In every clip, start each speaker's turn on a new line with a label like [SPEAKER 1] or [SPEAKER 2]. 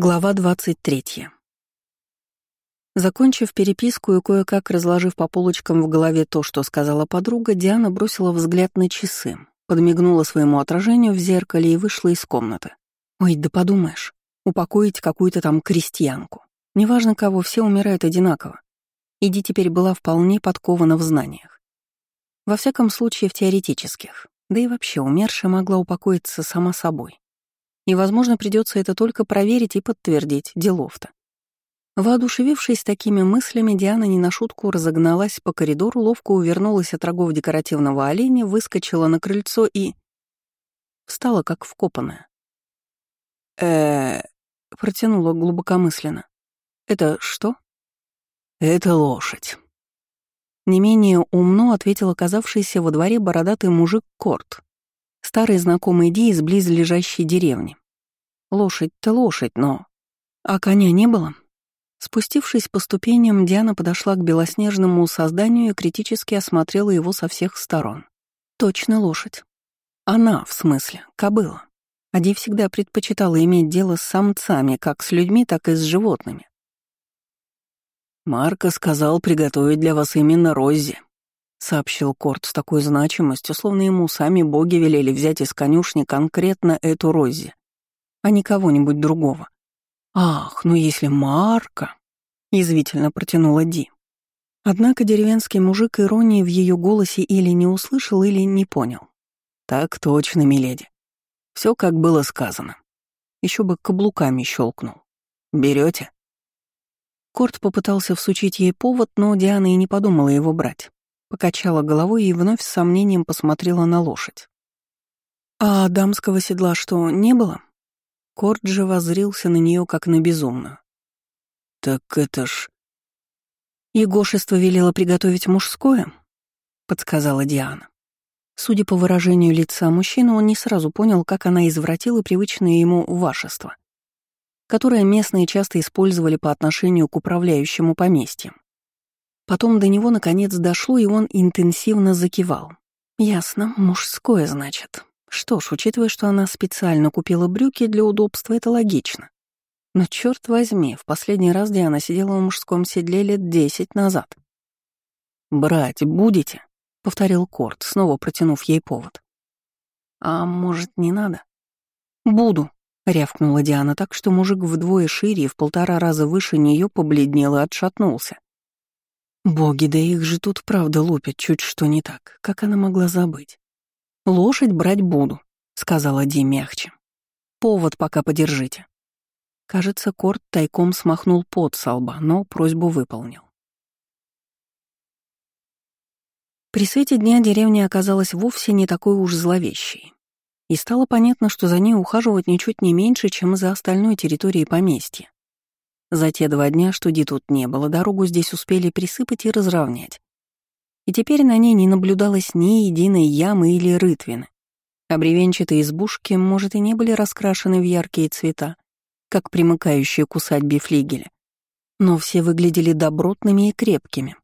[SPEAKER 1] Глава 23. Закончив переписку и кое-как разложив по полочкам в голове то, что сказала подруга, Диана бросила взгляд на часы, подмигнула своему отражению в зеркале и вышла из комнаты. «Ой, да подумаешь, упокоить какую-то там крестьянку. Неважно кого, все умирают одинаково. Иди теперь была вполне подкована в знаниях. Во всяком случае, в теоретических. Да и вообще, умершая могла упокоиться сама собой. И, возможно, придется это только проверить и подтвердить, делов-то. Воодушевившись такими мыслями, Диана не на шутку разогналась по коридору, ловко увернулась от рогов декоративного оленя, выскочила на крыльцо и... Встала как вкопанная. э протянула глубокомысленно. «Это что?» «Это лошадь». Не менее умно ответил оказавшийся во дворе бородатый мужик Корт, старый знакомый Ди из близлежащей деревни. Лошадь-то лошадь, но... А коня не было? Спустившись по ступеням, Диана подошла к белоснежному созданию и критически осмотрела его со всех сторон. Точно лошадь. Она, в смысле, кобыла. Ади всегда предпочитала иметь дело с самцами, как с людьми, так и с животными.
[SPEAKER 2] «Марко сказал приготовить для вас именно Рози», — сообщил Корт с такой значимостью, словно ему сами боги велели взять из конюшни конкретно эту Рози а не кого-нибудь другого. «Ах, ну если Марка!» — язвительно протянула Ди. Однако деревенский мужик иронии в ее голосе или не услышал, или не понял. «Так точно, миледи. Все как было сказано. Еще бы каблуками щелкнул. Берете? Корт попытался всучить ей повод, но Диана и не подумала его брать. Покачала головой и вновь с сомнением посмотрела на лошадь. «А дамского седла что, не было?» Корт же воззрился на нее как на безумную. «Так это ж...» «Егошество велело приготовить мужское?» — подсказала Диана. Судя по выражению лица мужчины, он не сразу понял, как она извратила привычное ему вашество, которое местные часто использовали по отношению к управляющему поместьем. Потом до него наконец дошло, и он интенсивно закивал. «Ясно, мужское, значит». Что ж, учитывая, что она специально купила брюки для удобства, это логично. Но черт возьми, в последний раз Диана сидела в мужском седле лет десять назад. «Брать будете?» — повторил Корт, снова протянув ей повод. «А может, не надо?» «Буду», — рявкнула Диана так, что мужик вдвое шире и в полтора раза выше нее побледнел и отшатнулся. Боги, да их же тут правда лупят чуть что не так. Как она могла забыть? «Лошадь брать буду», — сказала Ди мягче. «Повод пока подержите». Кажется, Корт тайком смахнул пот со лба, но просьбу выполнил. При свете дня деревня оказалась вовсе не такой уж зловещей. И стало понятно, что за ней ухаживать ничуть не меньше, чем за остальной территорией поместья. За те два дня, что Ди тут не было, дорогу здесь успели присыпать и разровнять и теперь на ней не наблюдалось ни единой ямы или рытвины. А избушки, может, и не были раскрашены в яркие цвета, как примыкающие к усадьбе флигеля, но все выглядели добротными и крепкими.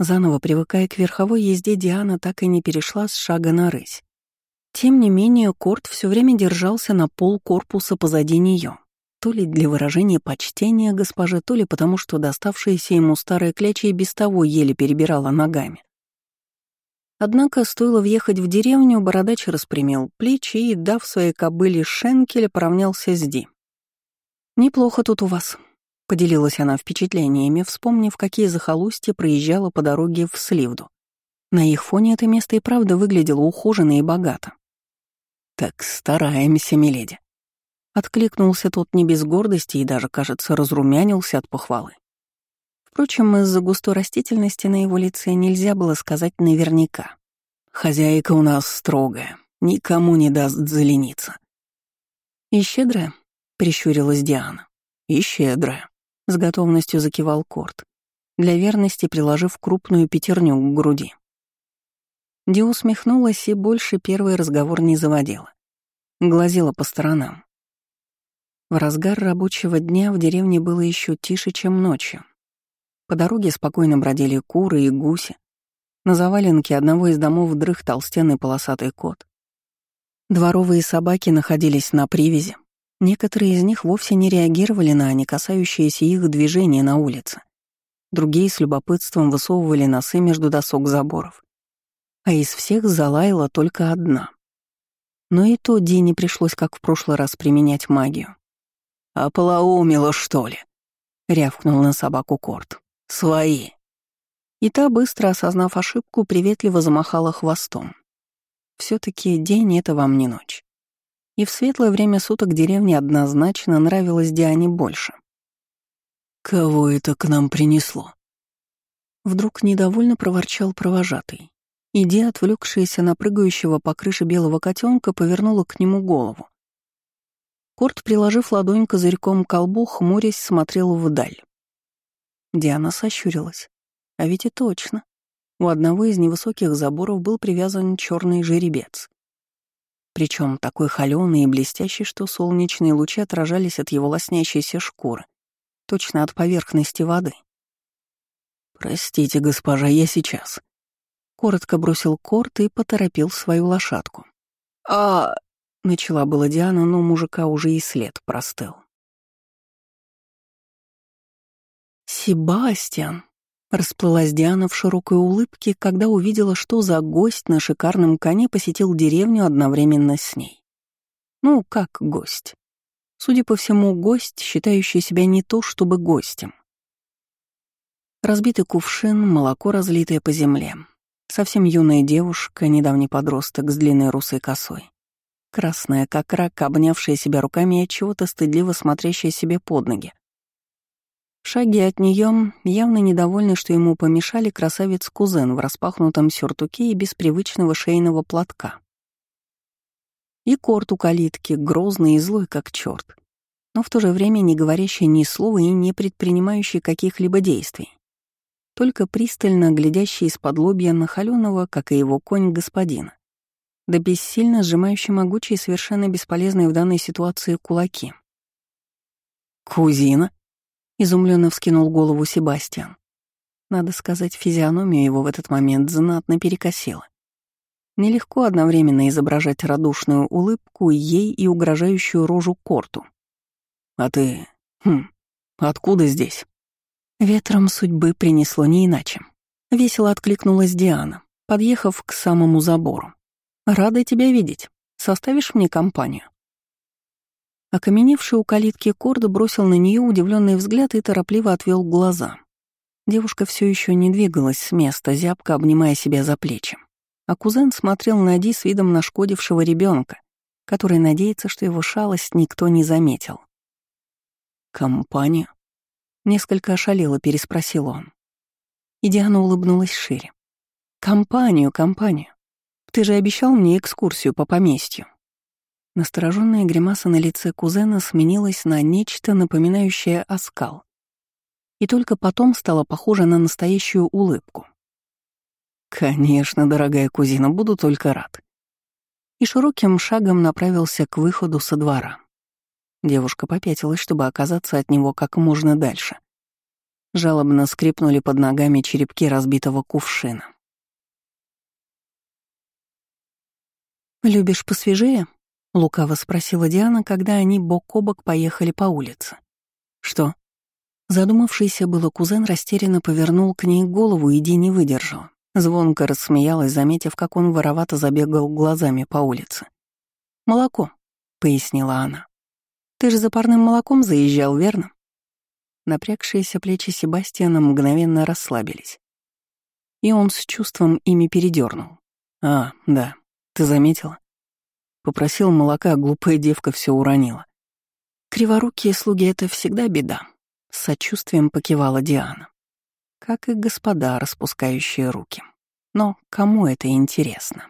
[SPEAKER 2] Заново привыкая к верховой езде, Диана так и не перешла с шага на рысь. Тем не менее, Корт все время держался на пол корпуса позади нее, то ли для выражения почтения госпоже, то ли потому, что доставшаяся ему старая кляча и без того еле перебирала ногами. Однако стоило въехать в деревню, бородач распрямил плечи и, дав своей кобыле шенкеля, поравнялся с Ди. «Неплохо тут у вас», — поделилась она впечатлениями, вспомнив, какие захолустья проезжала по дороге в Сливду. На их фоне это место и правда выглядело ухоженно и богато. «Так стараемся, миледи», — откликнулся тот не без гордости и даже, кажется, разрумянился от похвалы. Впрочем, из-за густой растительности на его лице нельзя было сказать наверняка. «Хозяйка у нас строгая, никому не даст залениться». «И щедрая?» — прищурилась Диана. «И щедрая», — с готовностью закивал Корт, для верности приложив крупную пятерню к груди. Ди усмехнулась и больше первый разговор не заводила. Глазела по сторонам. В разгар рабочего дня в деревне было еще тише, чем ночью. По дороге спокойно бродили куры и гуси. На заваленке одного из домов дрых толстенный полосатый кот. Дворовые собаки находились на привязи. Некоторые из них вовсе не реагировали на не касающиеся их движения на улице. Другие с любопытством высовывали носы между досок заборов. А из всех залаяла только одна. Но и то Дине пришлось, как в прошлый раз, применять магию. «Ополоумила, что ли?» — рявкнул на собаку Корт. «Свои!» И та, быстро осознав ошибку, приветливо замахала хвостом. все таки день — это вам не ночь. И в светлое время суток деревне однозначно нравилось Диане больше. «Кого это к нам принесло?» Вдруг недовольно проворчал провожатый. Иди, отвлекшаяся на прыгающего по крыше белого котенка, повернула к нему голову. Корт, приложив ладонь козырьком к колбу, хмурясь, смотрел вдаль. Диана сощурилась. А ведь и точно. У одного из невысоких заборов был привязан черный жеребец. Причем такой холеный и блестящий, что солнечные лучи отражались от его лоснящейся шкуры, точно от поверхности воды. «Простите, госпожа, я сейчас». Коротко бросил корт и поторопил свою лошадку. «А...» — начала была Диана, но мужика уже и след простыл. «Себастьян!» Расплылась Диана в широкой улыбке, когда увидела, что за гость на шикарном коне посетил деревню одновременно с ней. Ну, как гость. Судя по всему, гость, считающий себя не то чтобы гостем. Разбитый кувшин, молоко, разлитое по земле. Совсем юная девушка, недавний подросток с длинной русой косой. Красная, как рак, обнявшая себя руками и от чего-то стыдливо смотрящая себе под ноги. Шаге от нее, явно недовольный, что ему помешали красавец-кузен в распахнутом сюртуке и без привычного шейного платка. И корт у калитки, грозный и злой, как черт, но в то же время не говорящий ни слова и не предпринимающий каких-либо действий. Только пристально глядящий из-под лобья на холёного, как и его конь господина, да бессильно сжимающий могучие и совершенно бесполезные в данной ситуации кулаки. «Кузина?» Изумленно вскинул голову Себастьян. Надо сказать, физиономию его в этот момент знатно перекосило. Нелегко одновременно изображать радушную улыбку ей и угрожающую рожу Корту. «А ты... Хм... Откуда здесь?» Ветром судьбы принесло не иначе. Весело откликнулась Диана, подъехав к самому забору. «Рада тебя видеть. Составишь мне компанию?» Окаменевший у калитки Корда бросил на нее удивленный взгляд и торопливо отвел глаза. Девушка все еще не двигалась с места, зябко обнимая себя за плечи. А кузен смотрел на Ди с видом нашкодившего ребенка, который надеется, что его шалость никто не заметил. «Компания?» — несколько ошалело переспросил он. И Диана улыбнулась шире. «Компанию, компанию. Ты же обещал мне экскурсию по поместью». Настороженная гримаса на лице кузена сменилась на нечто напоминающее оскал. И только потом стала похожа на настоящую улыбку. «Конечно, дорогая кузина, буду только рад». И широким шагом направился к выходу со двора. Девушка попятилась, чтобы оказаться от него как можно дальше. Жалобно скрипнули под ногами черепки разбитого кувшина. «Любишь посвежее?» — лукаво спросила Диана, когда они бок о бок поехали по улице. «Что?» Задумавшийся было кузен растерянно повернул к ней голову и Ди не выдержал. Звонко рассмеялась, заметив, как он воровато забегал глазами по улице. «Молоко», — пояснила она. «Ты же за парным молоком заезжал, верно?» Напрягшиеся плечи Себастьяна мгновенно расслабились. И он с чувством ими передернул. «А, да, ты заметила?» Попросил молока, а глупая девка все уронила. Криворукие слуги — это всегда беда. С сочувствием покивала Диана. Как и господа, распускающие руки. Но кому это интересно?